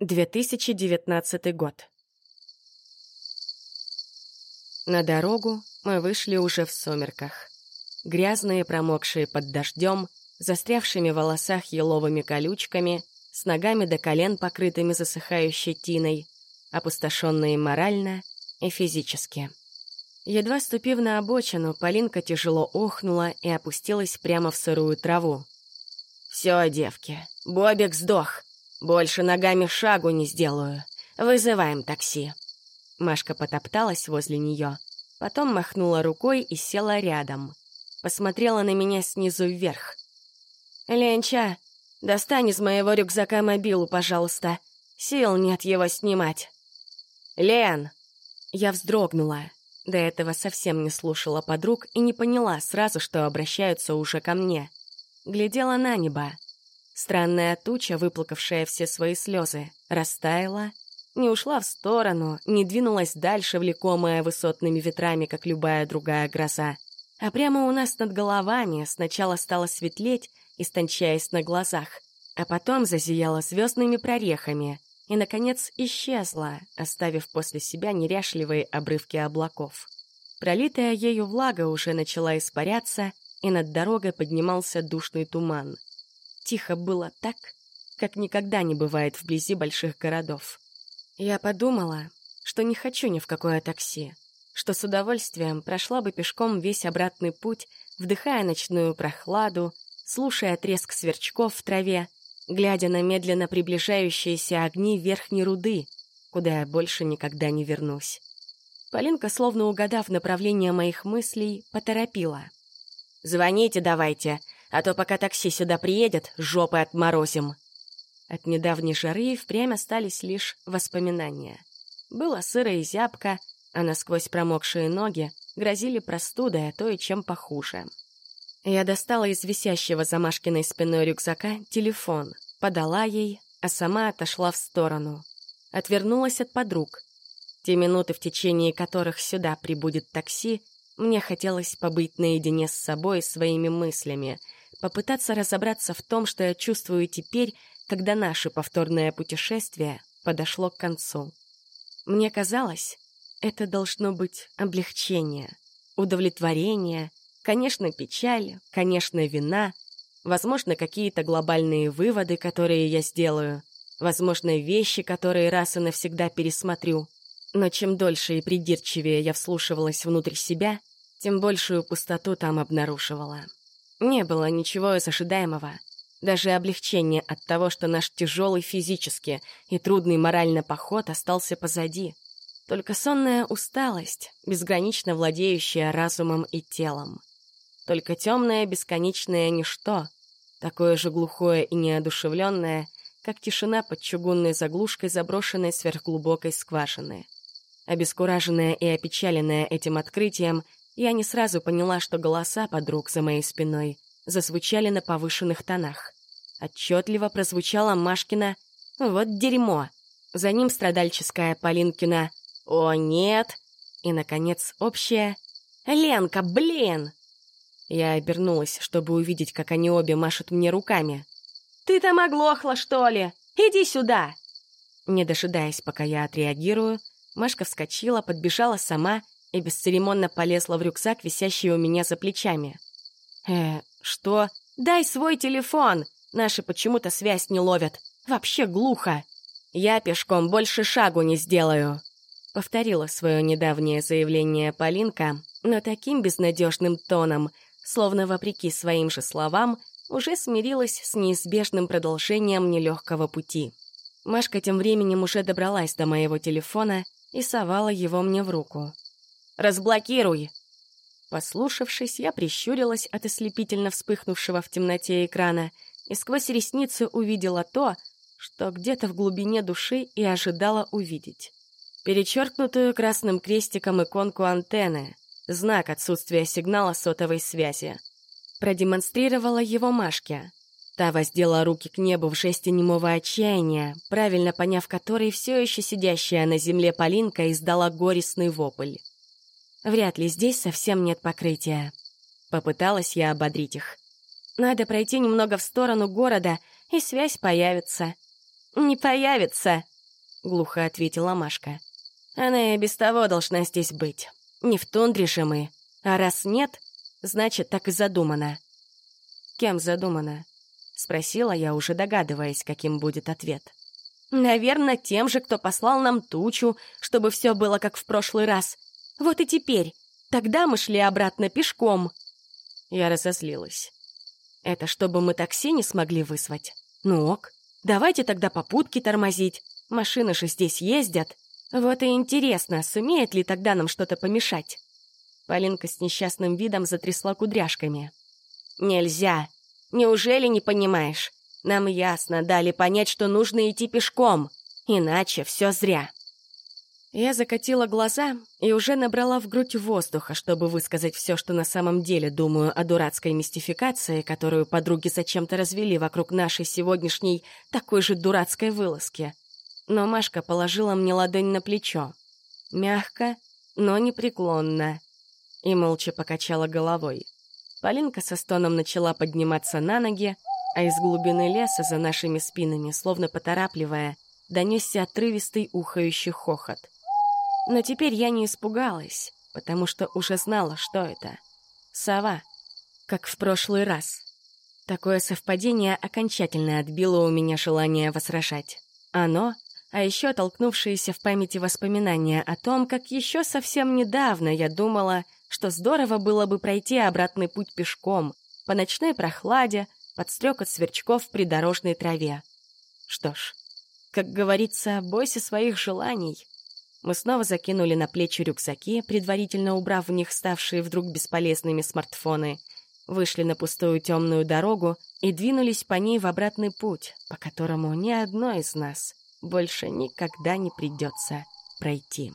2019 год. На дорогу мы вышли уже в сумерках. Грязные, промокшие под дождем, застрявшими в волосах еловыми колючками, с ногами до колен, покрытыми засыхающей тиной, опустошенные морально и физически. Едва ступив на обочину, Полинка тяжело охнула и опустилась прямо в сырую траву. «Все, девки, Бобик сдох!» «Больше ногами шагу не сделаю. Вызываем такси». Машка потопталась возле нее, потом махнула рукой и села рядом. Посмотрела на меня снизу вверх. «Ленча, достань из моего рюкзака мобилу, пожалуйста. Сил нет его снимать». «Лен!» Я вздрогнула. До этого совсем не слушала подруг и не поняла сразу, что обращаются уже ко мне. Глядела на небо. Странная туча, выплакавшая все свои слезы, растаяла, не ушла в сторону, не двинулась дальше, влекомая высотными ветрами, как любая другая гроза. А прямо у нас над головами сначала стало светлеть, истончаясь на глазах, а потом зазияла звездными прорехами и, наконец, исчезла, оставив после себя неряшливые обрывки облаков. Пролитая ею влага уже начала испаряться, и над дорогой поднимался душный туман — Тихо было так, как никогда не бывает вблизи больших городов. Я подумала, что не хочу ни в какое такси, что с удовольствием прошла бы пешком весь обратный путь, вдыхая ночную прохладу, слушая треск сверчков в траве, глядя на медленно приближающиеся огни верхней руды, куда я больше никогда не вернусь. Полинка, словно угадав направление моих мыслей, поторопила. «Звоните давайте, а то пока такси сюда приедет, жопы отморозим». От недавней жары впрямь остались лишь воспоминания. Было сыро и зябко, а насквозь промокшие ноги грозили простудой, а то и чем похуже. Я достала из висящего за Машкиной спиной рюкзака телефон, подала ей, а сама отошла в сторону. Отвернулась от подруг. Те минуты, в течение которых сюда прибудет такси, мне хотелось побыть наедине с собой и своими мыслями — попытаться разобраться в том, что я чувствую теперь, когда наше повторное путешествие подошло к концу. Мне казалось, это должно быть облегчение, удовлетворение, конечно, печаль, конечно, вина, возможно, какие-то глобальные выводы, которые я сделаю, возможно, вещи, которые раз и навсегда пересмотрю. Но чем дольше и придирчивее я вслушивалась внутрь себя, тем большую пустоту там обнаруживала. Не было ничего из ожидаемого. Даже облегчение от того, что наш тяжелый физически и трудный морально поход остался позади. Только сонная усталость, безгранично владеющая разумом и телом. Только темное бесконечное ничто, такое же глухое и неодушевленное, как тишина под чугунной заглушкой заброшенной сверхглубокой скважины. Обескураженная и опечаленная этим открытием, я не сразу поняла, что голоса подруг за моей спиной зазвучали на повышенных тонах. Отчетливо прозвучала Машкина «Вот дерьмо!» За ним страдальческая Полинкина «О, нет!» И, наконец, общая «Ленка, блин!» Я обернулась, чтобы увидеть, как они обе машут мне руками. «Ты там оглохла, что ли? Иди сюда!» Не дожидаясь, пока я отреагирую, Машка вскочила, подбежала сама и бесцеремонно полезла в рюкзак, висящий у меня за плечами. «Э, что? Дай свой телефон! Наши почему-то связь не ловят. Вообще глухо. Я пешком больше шагу не сделаю!» Повторила свое недавнее заявление Полинка, но таким безнадежным тоном, словно вопреки своим же словам, уже смирилась с неизбежным продолжением нелегкого пути. Машка тем временем уже добралась до моего телефона и совала его мне в руку. Разблокируй!» Послушавшись, я прищурилась от ослепительно вспыхнувшего в темноте экрана и сквозь ресницы увидела то, что где-то в глубине души и ожидала увидеть. Перечеркнутую красным крестиком иконку антенны, знак отсутствия сигнала сотовой связи. Продемонстрировала его Машке. Та воздела руки к небу в жесте немого отчаяния, правильно поняв который все еще сидящая на земле Полинка издала горестный вопль. Вряд ли здесь совсем нет покрытия. Попыталась я ободрить их. Надо пройти немного в сторону города, и связь появится. «Не появится», — глухо ответила Машка. «Она и без того должна здесь быть. Не в тундре же мы. А раз нет, значит, так и задумано». «Кем задумано?» — спросила я, уже догадываясь, каким будет ответ. «Наверное, тем же, кто послал нам тучу, чтобы все было как в прошлый раз. Вот и теперь. Тогда мы шли обратно пешком». Я разозлилась. «Это чтобы мы такси не смогли вызвать? Ну ок. Давайте тогда попутки тормозить. Машины же здесь ездят. Вот и интересно, сумеет ли тогда нам что-то помешать?» Полинка с несчастным видом затрясла кудряшками. «Нельзя! Неужели не понимаешь? Нам ясно дали понять, что нужно идти пешком, иначе все зря». Я закатила глаза и уже набрала в грудь воздуха, чтобы высказать все, что на самом деле думаю о дурацкой мистификации, которую подруги зачем-то развели вокруг нашей сегодняшней такой же дурацкой вылазки. Но Машка положила мне ладонь на плечо. Мягко, но непреклонно. И молча покачала головой. Полинка со стоном начала подниматься на ноги, а из глубины леса за нашими спинами, словно поторапливая, донесся отрывистый ухающий хохот — но теперь я не испугалась, потому что уже знала, что это. Сова, как в прошлый раз. Такое совпадение окончательно отбило у меня желание возражать. Оно, а еще толкнувшиеся в памяти воспоминания о том, как еще совсем недавно я думала, что здорово было бы пройти обратный путь пешком, по ночной прохладе, под стрекот сверчков в придорожной траве. Что ж, как говорится, бойся своих желаний. Мы снова закинули на плечи рюкзаки, предварительно убрав в них ставшие вдруг бесполезными смартфоны, вышли на пустую темную дорогу и двинулись по ней в обратный путь, по которому ни одной из нас больше никогда не придется пройти.